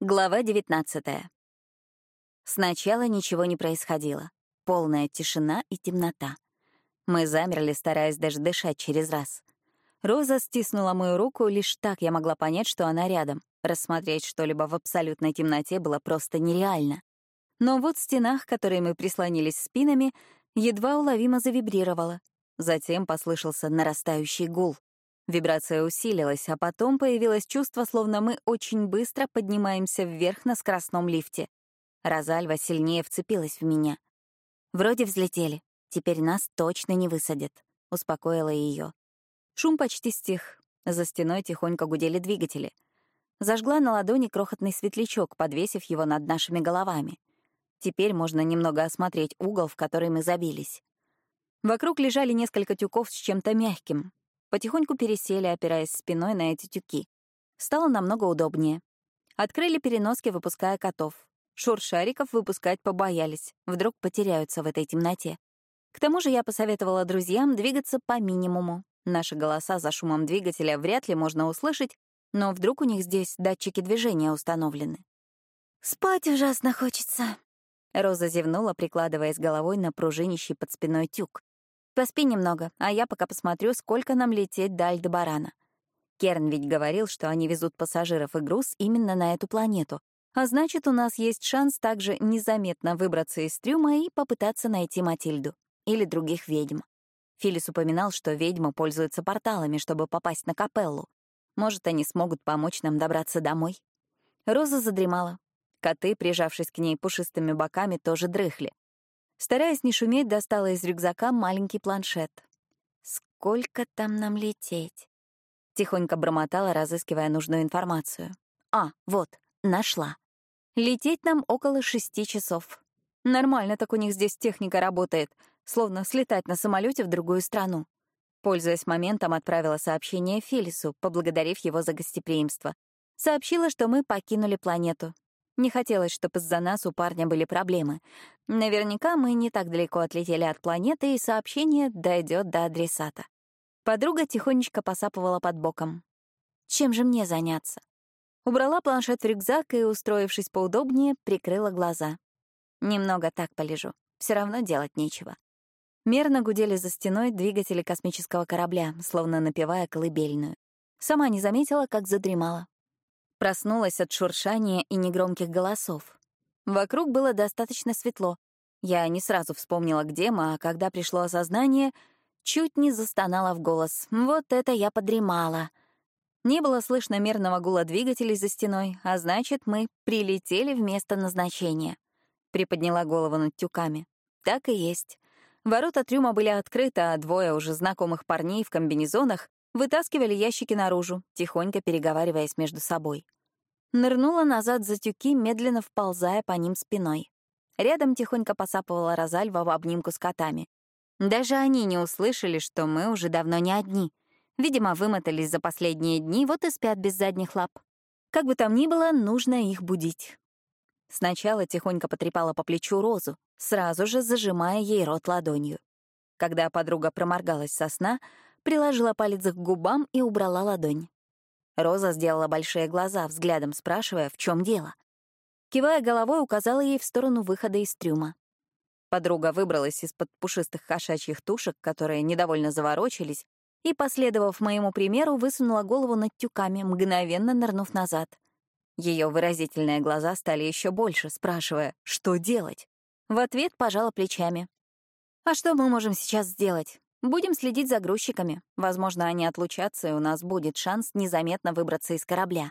Глава 19. Сначала ничего не происходило. Полная тишина и темнота. Мы замерли, стараясь даже дышать через раз. Роза стиснула мою руку, лишь так я могла понять, что она рядом. Рассмотреть что-либо в абсолютной темноте было просто нереально. Но вот в стенах, которые мы прислонились спинами, едва уловимо завибрировало. Затем послышался нарастающий гул. Вибрация усилилась, а потом появилось чувство, словно мы очень быстро поднимаемся вверх на скоростном лифте. Розальва сильнее вцепилась в меня. «Вроде взлетели. Теперь нас точно не высадят», — успокоила ее. Шум почти стих. За стеной тихонько гудели двигатели. Зажгла на ладони крохотный светлячок, подвесив его над нашими головами. Теперь можно немного осмотреть угол, в который мы забились. Вокруг лежали несколько тюков с чем-то мягким, Потихоньку пересели, опираясь спиной на эти тюки. Стало намного удобнее. Открыли переноски, выпуская котов. Шуршариков выпускать побоялись, вдруг потеряются в этой темноте. К тому же я посоветовала друзьям двигаться по минимуму. Наши голоса за шумом двигателя вряд ли можно услышать, но вдруг у них здесь датчики движения установлены. «Спать ужасно хочется», — Роза зевнула, прикладываясь головой на пружинищий под спиной тюк. Поспи немного, а я пока посмотрю, сколько нам лететь до Альдебарана. Керн ведь говорил, что они везут пассажиров и груз именно на эту планету. А значит, у нас есть шанс также незаметно выбраться из трюма и попытаться найти Матильду. Или других ведьм. Филис упоминал, что ведьмы пользуются порталами, чтобы попасть на капеллу. Может, они смогут помочь нам добраться домой? Роза задремала. Коты, прижавшись к ней пушистыми боками, тоже дрыхли. Стараясь не шуметь, достала из рюкзака маленький планшет. «Сколько там нам лететь?» Тихонько бормотала, разыскивая нужную информацию. «А, вот, нашла. Лететь нам около шести часов. Нормально так у них здесь техника работает, словно слетать на самолете в другую страну». Пользуясь моментом, отправила сообщение Фелису, поблагодарив его за гостеприимство. Сообщила, что мы покинули планету, не хотелось, чтобы из-за нас у парня были проблемы. Наверняка мы не так далеко отлетели от планеты, и сообщение дойдет до адресата. Подруга тихонечко посапывала под боком. Чем же мне заняться? Убрала планшет в рюкзак и, устроившись поудобнее, прикрыла глаза. Немного так полежу. Все равно делать нечего. Мерно гудели за стеной двигатели космического корабля, словно напевая колыбельную. Сама не заметила, как задремала. Проснулась от шуршания и негромких голосов. Вокруг было достаточно светло. Я не сразу вспомнила, где мы, а когда пришло осознание, чуть не застонала в голос. Вот это я подремала. Не было слышно мерного гула двигателей за стеной, а значит, мы прилетели в место назначения. Приподняла голову над тюками. Так и есть. Ворота трюма были открыты, а двое уже знакомых парней в комбинезонах Вытаскивали ящики наружу, тихонько переговариваясь между собой. Нырнула назад за тюки, медленно вползая по ним спиной. Рядом тихонько посапывала Розальва в обнимку с котами. Даже они не услышали, что мы уже давно не одни. Видимо, вымотались за последние дни, вот и спят без задних лап. Как бы там ни было, нужно их будить. Сначала тихонько потрепала по плечу Розу, сразу же зажимая ей рот ладонью. Когда подруга проморгалась со сна, приложила палец к губам и убрала ладонь. Роза сделала большие глаза, взглядом спрашивая, в чем дело. Кивая головой, указала ей в сторону выхода из трюма. Подруга выбралась из-под пушистых кошачьих тушек, которые недовольно заворочились, и, последовав моему примеру, высунула голову над тюками, мгновенно нырнув назад. Ее выразительные глаза стали еще больше, спрашивая, что делать. В ответ пожала плечами. «А что мы можем сейчас сделать? Будем следить за грузчиками. Возможно, они отлучатся, и у нас будет шанс незаметно выбраться из корабля.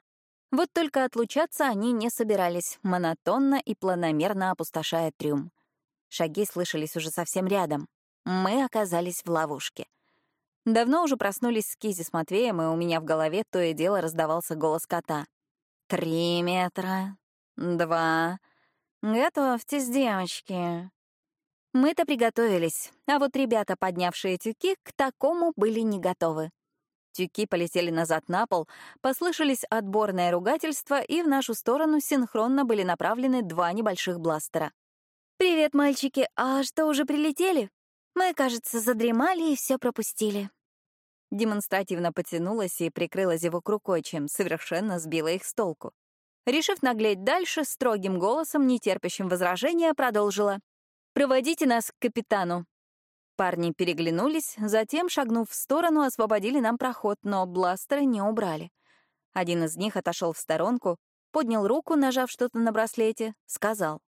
Вот только отлучаться они не собирались, монотонно и планомерно опустошая трюм. Шаги слышались уже совсем рядом. Мы оказались в ловушке. Давно уже проснулись Скизи с Матвеем, и у меня в голове то и дело раздавался голос кота. «Три метра. Два. Готовьтесь, девочки. Мы-то приготовились, а вот ребята, поднявшие тюки, к такому были не готовы. Тюки полетели назад на пол, послышались отборное ругательство, и в нашу сторону синхронно были направлены два небольших бластера. «Привет, мальчики! А что, уже прилетели? Мы, кажется, задремали и все пропустили». Демонстративно потянулась и прикрыла зевок рукой, чем совершенно сбила их с толку. Решив наглеть дальше, строгим голосом, нетерпящим возражения, продолжила. «Проводите нас к капитану». Парни переглянулись, затем, шагнув в сторону, освободили нам проход, но бластеры не убрали. Один из них отошел в сторонку, поднял руку, нажав что-то на браслете, сказал.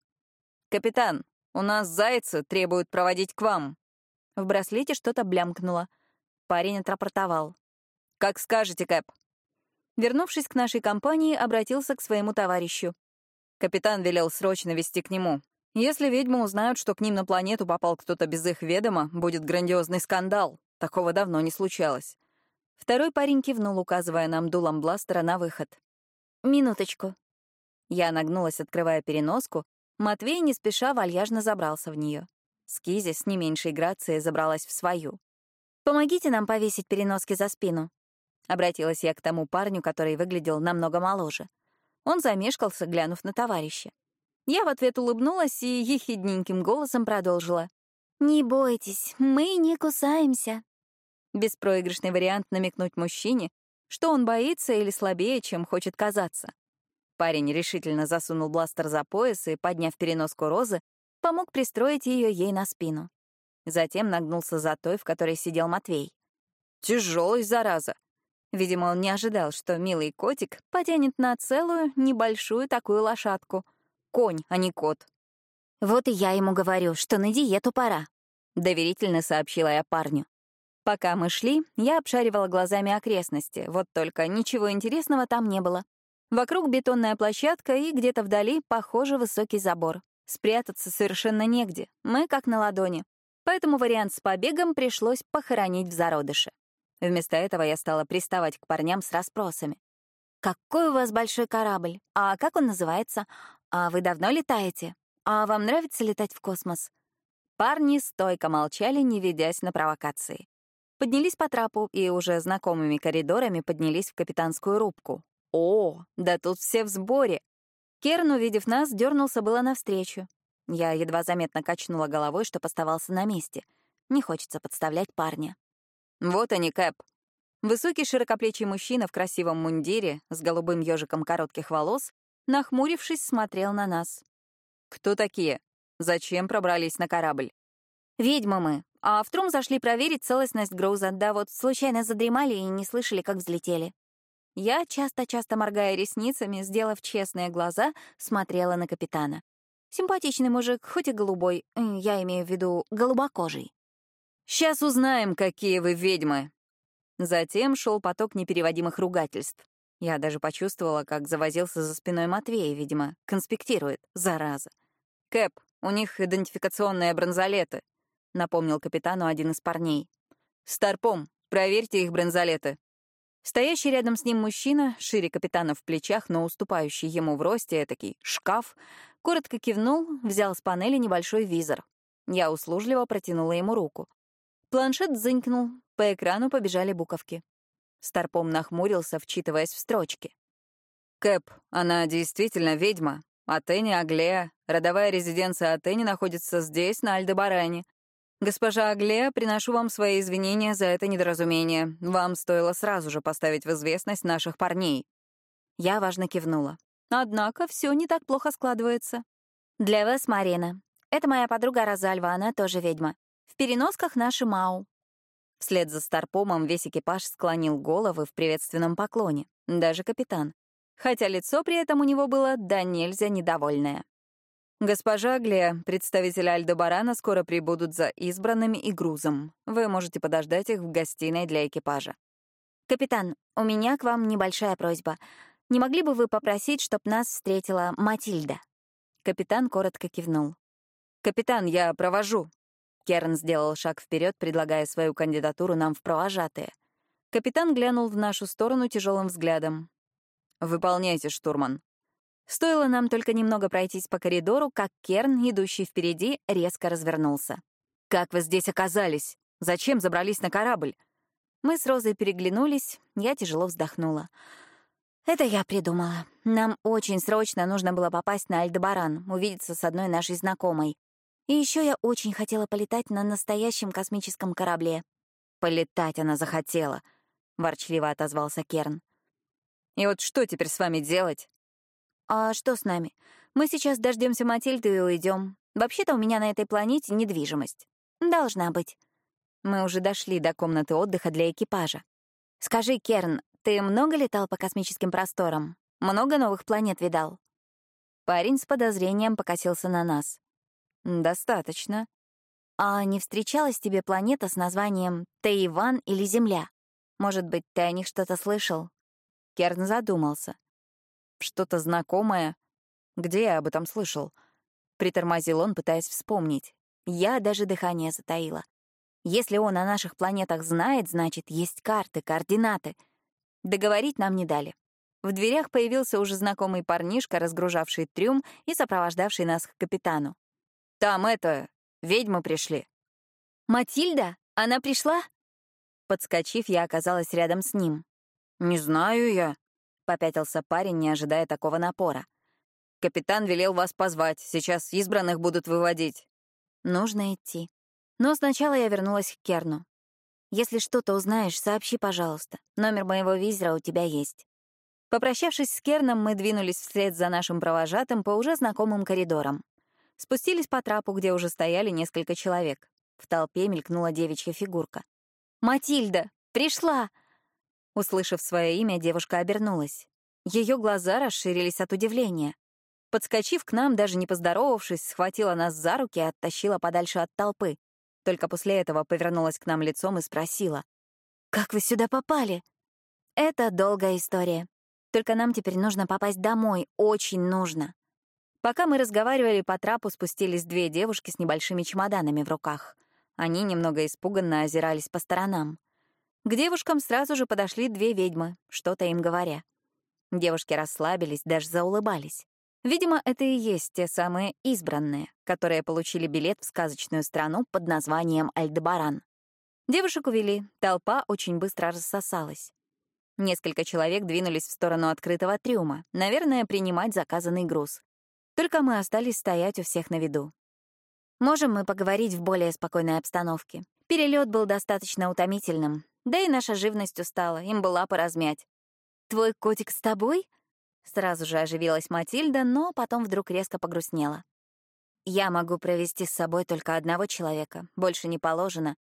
«Капитан, у нас зайцы требуют проводить к вам». В браслете что-то блямкнуло. Парень отрапортовал. «Как скажете, Кэп». Вернувшись к нашей компании, обратился к своему товарищу. Капитан велел срочно вести к нему. Если ведьмы узнают, что к ним на планету попал кто-то без их ведома, будет грандиозный скандал. Такого давно не случалось. Второй парень кивнул, указывая нам дулом бластера на выход. «Минуточку». Я нагнулась, открывая переноску. Матвей не спеша вальяжно забрался в нее. Скизи с не меньшей грацией забралась в свою. «Помогите нам повесить переноски за спину», — обратилась я к тому парню, который выглядел намного моложе. Он замешкался, глянув на товарища. Я в ответ улыбнулась и ехидненьким голосом продолжила. «Не бойтесь, мы не кусаемся». Беспроигрышный вариант намекнуть мужчине, что он боится или слабее, чем хочет казаться. Парень решительно засунул бластер за пояс и, подняв переноску розы, помог пристроить ее ей на спину. Затем нагнулся за той, в которой сидел Матвей. Тяжелый, зараза. Видимо, он не ожидал, что милый котик потянет на целую, небольшую такую лошадку. Конь, а не кот. «Вот и я ему говорю, что на диету пора», — доверительно сообщила я парню. Пока мы шли, я обшаривала глазами окрестности, вот только ничего интересного там не было. Вокруг бетонная площадка и где-то вдали, похоже, высокий забор. Спрятаться совершенно негде, мы как на ладони. Поэтому вариант с побегом пришлось похоронить в зародыше. Вместо этого я стала приставать к парням с расспросами. «Какой у вас большой корабль? А как он называется? А вы давно летаете? А вам нравится летать в космос?» Парни стойко молчали, не ведясь на провокации. Поднялись по трапу и уже знакомыми коридорами поднялись в капитанскую рубку. О, да тут все в сборе. Керн, увидев нас, дернулся было навстречу. Я едва заметно качнула головой, что оставался на месте. Не хочется подставлять парня. Вот они, Кэп. Высокий широкоплечий мужчина в красивом мундире с голубым ежиком коротких волос, нахмурившись, смотрел на нас. «Кто такие? Зачем пробрались на корабль?» «Ведьмы мы. А в трум зашли проверить целостность груза, да вот случайно задремали и не слышали, как взлетели. Я, часто-часто моргая ресницами, сделав честные глаза, смотрела на капитана. Симпатичный мужик, хоть и голубой, я имею в виду голубокожий. «Сейчас узнаем, какие вы ведьмы!» Затем шел поток непереводимых ругательств. Я даже почувствовала, как завозился за спиной Матвея, видимо, конспектирует, зараза. «Кэп, у них идентификационные бронзолеты. — напомнил капитану один из парней. «Старпом, проверьте их бронзолеты». Стоящий рядом с ним мужчина, шире капитана в плечах, но уступающий ему в росте, этакий шкаф, коротко кивнул, взял с панели небольшой визор. Я услужливо протянула ему руку. Планшет зынькнул, по экрану побежали буковки. Старпом нахмурился, вчитываясь в строчки. «Кэп, она действительно ведьма. Атени Аглея, родовая резиденция Атени находится здесь, на Альдебаране. «Госпожа Аглея, приношу вам свои извинения за это недоразумение. Вам стоило сразу же поставить в известность наших парней». Я важно кивнула. Однако все не так плохо складывается. «Для вас, Марина. Это моя подруга Розальва, она тоже ведьма. В переносках наши Мау». Вслед за Старпомом весь экипаж склонил головы в приветственном поклоне, даже капитан. Хотя лицо при этом у него было да нельзя недовольное. «Госпожа Аглия, представители Альдебарана скоро прибудут за избранными и грузом. Вы можете подождать их в гостиной для экипажа». «Капитан, у меня к вам небольшая просьба. Не могли бы вы попросить, чтоб нас встретила Матильда?» Капитан коротко кивнул. «Капитан, я провожу». Керн сделал шаг вперед, предлагая свою кандидатуру нам в провожатые. Капитан глянул в нашу сторону тяжелым взглядом. «Выполняйте, штурман», Стоило нам только немного пройтись по коридору, как Керн, идущий впереди, резко развернулся. «Как вы здесь оказались? Зачем забрались на корабль?» Мы с Розой переглянулись, я тяжело вздохнула. «Это я придумала. Нам очень срочно нужно было попасть на Альдебаран, увидеться с одной нашей знакомой. И еще я очень хотела полетать на настоящем космическом корабле». «Полетать она захотела», — ворчливо отозвался Керн. «И вот что теперь с вами делать?» «А что с нами? Мы сейчас дождемся Матильды и уйдем. Вообще-то у меня на этой планете недвижимость. Должна быть». Мы уже дошли до комнаты отдыха для экипажа. «Скажи, Керн, ты много летал по космическим просторам? Много новых планет видал?» Парень с подозрением покосился на нас. «Достаточно». «А не встречалась тебе планета с названием Тайван или Земля? Может быть, ты о них что-то слышал?» Керн задумался. «Что-то знакомое? Где я об этом слышал?» Притормозил он, пытаясь вспомнить. Я даже дыхание затаила. Если он о наших планетах знает, значит, есть карты, координаты. Договорить нам не дали. В дверях появился уже знакомый парнишка, разгружавший трюм и сопровождавший нас к капитану. «Там это... ведьмы пришли». «Матильда? Она пришла?» Подскочив, я оказалась рядом с ним. «Не знаю я», — попятился парень, не ожидая такого напора. «Капитан велел вас позвать. Сейчас избранных будут выводить». «Нужно идти», но сначала я вернулась к Керну. «Если что-то узнаешь, сообщи, пожалуйста. Номер моего визера у тебя есть». Попрощавшись с Керном, мы двинулись вслед за нашим провожатым по уже знакомым коридорам. Спустились по трапу, где уже стояли несколько человек. В толпе мелькнула девичья фигурка. «Матильда! Пришла!» Услышав свое имя, девушка обернулась. Ее глаза расширились от удивления. Подскочив к нам, даже не поздоровавшись, схватила нас за руки и оттащила подальше от толпы. Только после этого повернулась к нам лицом и спросила. «Как вы сюда попали?» «Это долгая история. Только нам теперь нужно попасть домой, очень нужно». Пока мы разговаривали, по трапу спустились две девушки с небольшими чемоданами в руках. Они немного испуганно озирались по сторонам. К девушкам сразу же подошли две ведьмы, что-то им говоря. Девушки расслабились, даже заулыбались. Видимо, это и есть те самые избранные, которые получили билет в сказочную страну под названием Альдебаран. Девушек увели, толпа очень быстро рассосалась. Несколько человек двинулись в сторону открытого трюма, наверное, принимать заказанный груз. Только мы остались стоять у всех на виду. Можем мы поговорить в более спокойной обстановке. Перелет был достаточно утомительным, да и наша живность устала, им была поразмять. «Твой котик с тобой?» Сразу же оживилась Матильда, но потом вдруг резко погрустнела. «Я могу провести с собой только одного человека, больше не положено.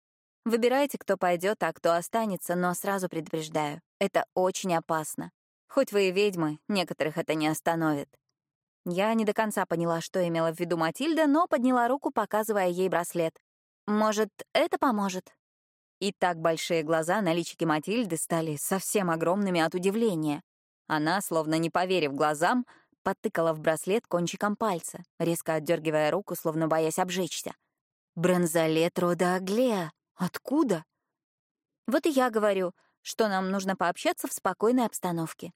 Выбирайте, кто пойдет, а кто останется, но сразу предупреждаю, это очень опасно. Хоть вы и ведьмы, некоторых это не остановит». Я не до конца поняла, что имела в виду Матильда, но подняла руку, показывая ей браслет. «Может, это поможет?» И так большие глаза на личике Матильды стали совсем огромными от удивления. Она, словно не поверив глазам, подтыкала в браслет кончиком пальца, резко отдергивая руку, словно боясь обжечься. «Бронзолет рода Аглея! Откуда?» «Вот и я говорю, что нам нужно пообщаться в спокойной обстановке.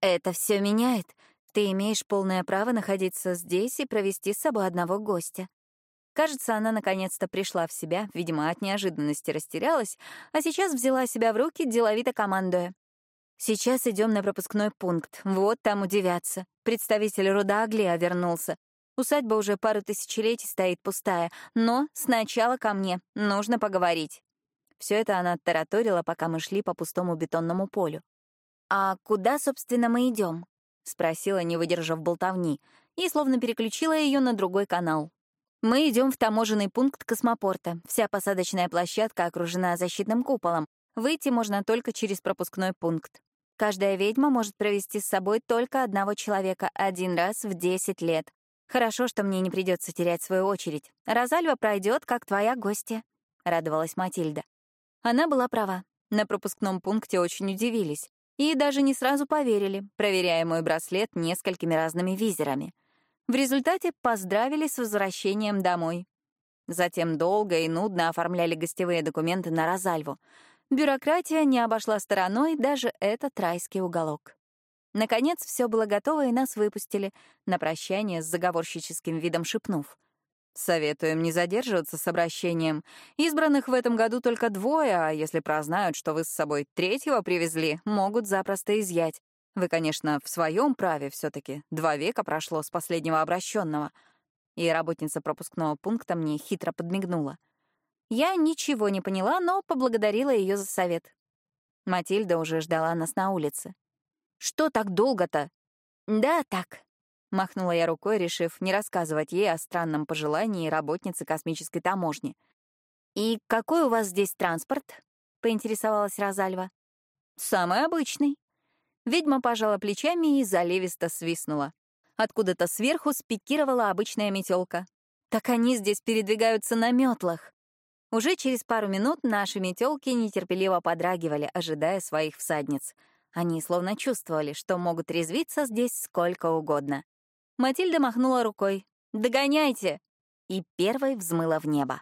Это все меняет. Ты имеешь полное право находиться здесь и провести с собой одного гостя». Кажется, она наконец-то пришла в себя, видимо, от неожиданности растерялась, а сейчас взяла себя в руки, деловито командуя. Сейчас идем на пропускной пункт. Вот там удивятся. Представитель рода Аглия вернулся. Усадьба уже пару тысячелетий стоит пустая. Но сначала ко мне. Нужно поговорить. Все это она тараторила, пока мы шли по пустому бетонному полю. «А куда, собственно, мы идем? Спросила, не выдержав болтовни, и словно переключила ее на другой канал. «Мы идем в таможенный пункт космопорта. Вся посадочная площадка окружена защитным куполом. Выйти можно только через пропускной пункт. Каждая ведьма может провести с собой только одного человека один раз в 10 лет. Хорошо, что мне не придется терять свою очередь. Розальва пройдет, как твоя гостья», — радовалась Матильда. Она была права. На пропускном пункте очень удивились. И даже не сразу поверили, проверяя мой браслет несколькими разными визерами. В результате поздравили с возвращением домой. Затем долго и нудно оформляли гостевые документы на Розальву — Бюрократия не обошла стороной даже этот райский уголок. Наконец, все было готово, и нас выпустили, на прощание с заговорщическим видом шепнув. «Советуем не задерживаться с обращением. Избранных в этом году только двое, а если прознают, что вы с собой третьего привезли, могут запросто изъять. Вы, конечно, в своем праве все таки Два века прошло с последнего обращенного. И работница пропускного пункта мне хитро подмигнула — я ничего не поняла, но поблагодарила ее за совет. Матильда уже ждала нас на улице. «Что так долго-то?» «Да, так», Махнула я рукой, решив не рассказывать ей о странном пожелании работницы космической таможни. «И какой у вас здесь транспорт?» — поинтересовалась Розальва. «Самый обычный». Ведьма пожала плечами и заливисто свистнула. Откуда-то сверху спикировала обычная метелка. Так они здесь передвигаются на метлах. Уже через пару минут наши метелки нетерпеливо подрагивали, ожидая своих всадниц. Они словно чувствовали, что могут резвиться здесь сколько угодно. Матильда махнула рукой. «Догоняйте!» и первой взмыла в небо.